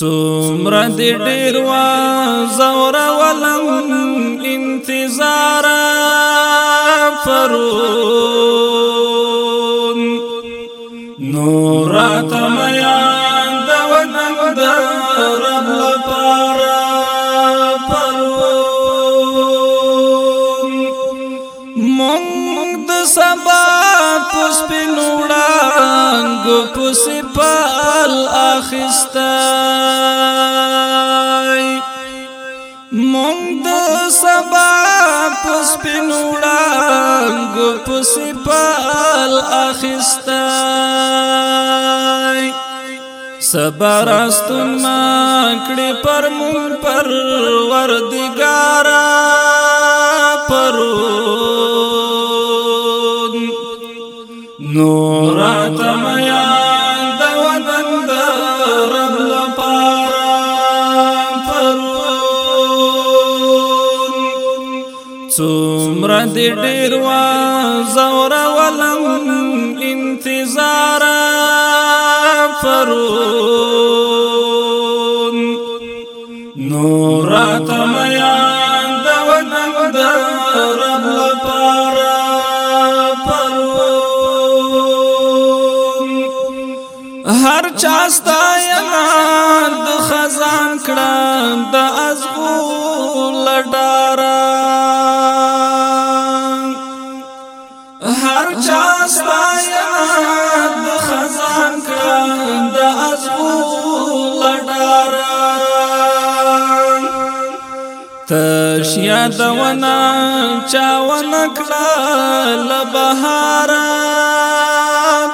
څومره دې ډېر وا زور ولم انتظار فرون نور تمیا د ودن د رب لپاره فرون مونږ د سبا پس پنوړان ګو پس پال اخستان پسې پال اخستای صبر استن ما کړې پر مون پر وردګارا پرود نور تمیا د وطن د رب لپاره پرود څو دومره دې ډېر وا زور ولم انتظار فرون نورات میا د ودن د رب لپاره فرون هر چا ستایا د خزان کړه د ازغو لټاره تش یادونه چاونه کړه لبهار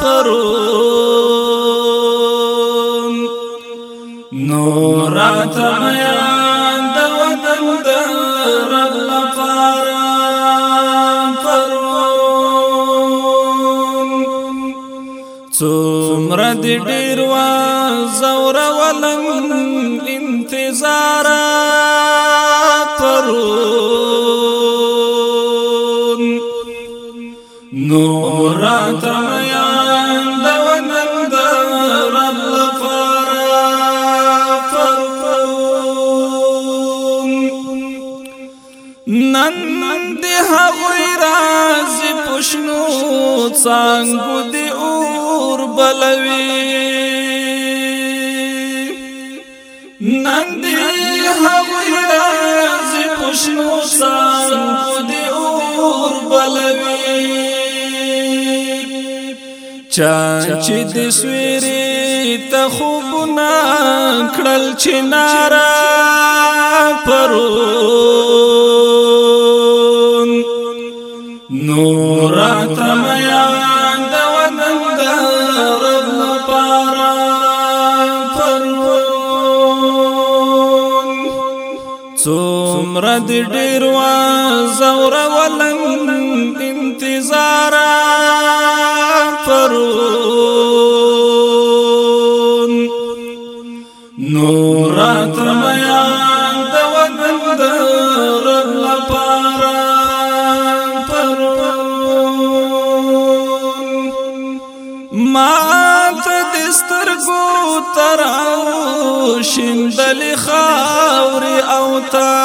پرون نورات میا د ودن د رب لپار پرون څومره ډیر وا زور ولن انتظار قرات رميان دونا دار القرى فرقوم نن دي هغوي رازي پشنو څنګه دي اور بلوي نن دي هغوي رازي پشنو څنګه دي اور بلوي چان چې د سويري ته خوب نه کړل چې نارا څومره دې ډېر وا زور ولن انتظار فرون نور ترمیا شنبل خاوري او تا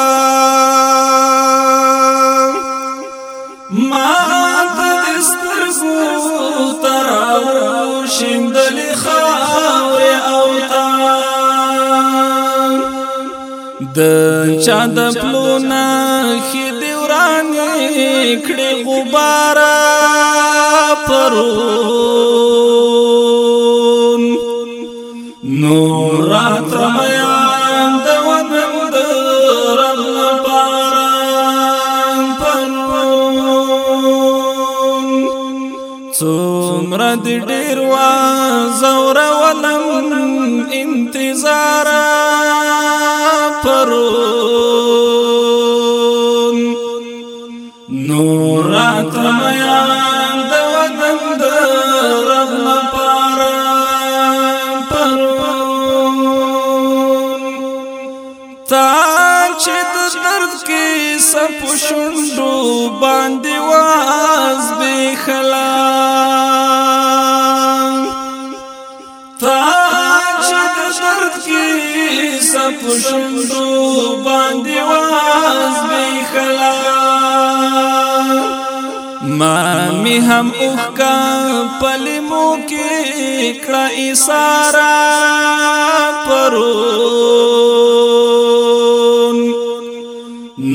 ما تسترغو تراو شنبل خاوري او تا د چا د پلونا خې دیورانې کړې غبار پرو نورات رمیان د وطن د رب پاران پرون څومره دې ډیر وا زور ولم انتظار پرون نورات رمیان کې صف شوندو باندې واز به خلا تاج درد کې صف شوندو باندې واز به خلا ما می هم اوخکا پلمو کې کړه اشاره پرو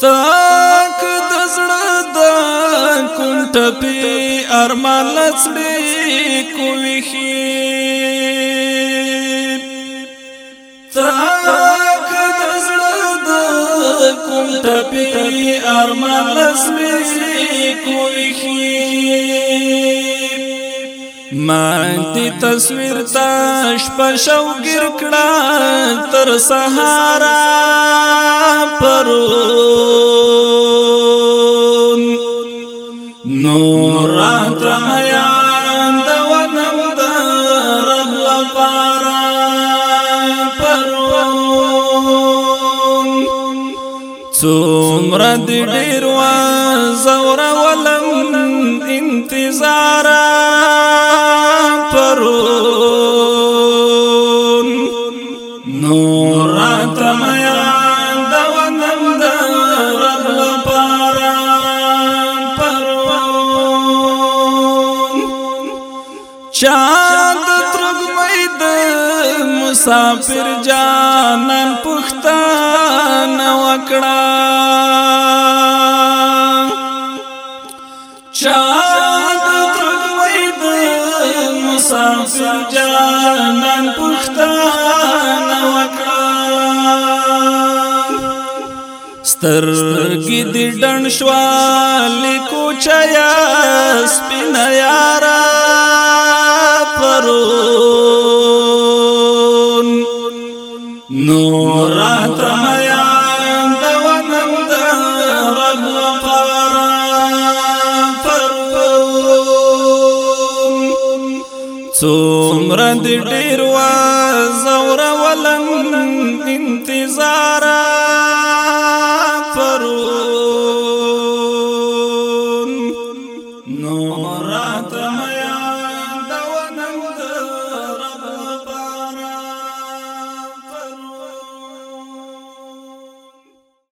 څنګه د زړه د کونټپی ارمان لڅړې کوي څنګه د زړه د کونټپی ارمان لڅړې کوي ما دې تصویر تاش په شوګر کړه تر سهارا څومره دې ډېر وا زور ولم انتظار پرون نور تمیا د ونم د رب لپاره پرون چا د ترګ مې د مسافر جانان پښتون کړه چا د ترګوي د مسافر جانان پښتانه وکړه سترګې دې ډن شوالې کوچیا سپین یارا پرون نور تمیا څومره دې ډیر وا زور ولن انتظارا